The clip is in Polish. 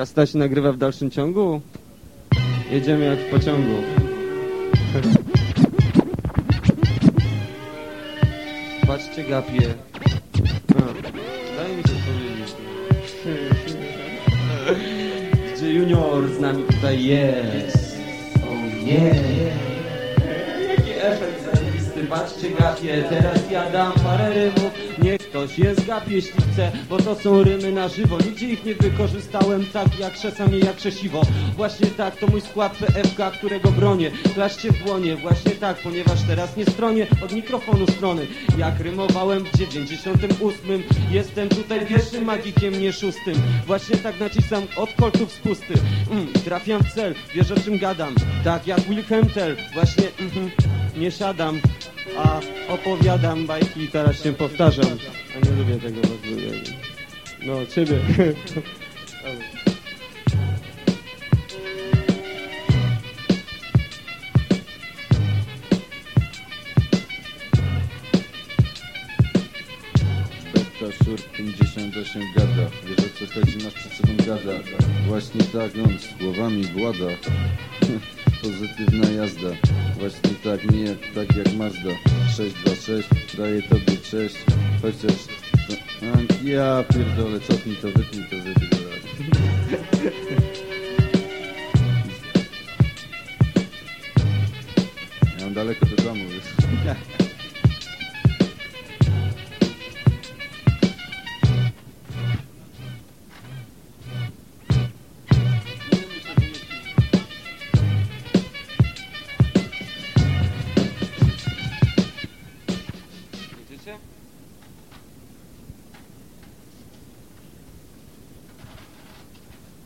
Kasta się nagrywa w dalszym ciągu? Jedziemy jak w pociągu. Patrzcie gapie. Daj mi coś powiedzieć. Gdzie junior z nami tutaj jest. Oh yeah. Jaki efekt zajebisty, patrzcie gapie, teraz ja dam parę Niech ktoś je zgapie, jeśli chce, bo to są rymy na żywo. Nigdzie ich nie wykorzystałem tak jak czasami jak krzesiwo. Właśnie tak, to mój skład PFK, którego bronię. Klaszcie w dłonie, właśnie tak, ponieważ teraz nie stronię od mikrofonu strony. Jak rymowałem w 98 Jestem tutaj pierwszym magikiem, nie szóstym. Właśnie tak nacisam od koltów z pusty. Mm, Trafiam w cel, wiesz o czym gadam. Tak jak Wilhelm Tell, właśnie mhm, nie siadam a opowiadam bajki i teraz się powtarzam. A nie lubię tego w. No, ciebie. Szur 58 gada Wiesz o co chodzi, masz przed sobą gada Właśnie tak on słowami włada pozytywna jazda. Właśnie tak, nie tak jak Mazda. 626, daję tobie cześć Chociaż... To, a, ja pierdolę, cofnij to, wytnij to, żeby go Ja mam daleko do domu, wiesz. Подписывайся.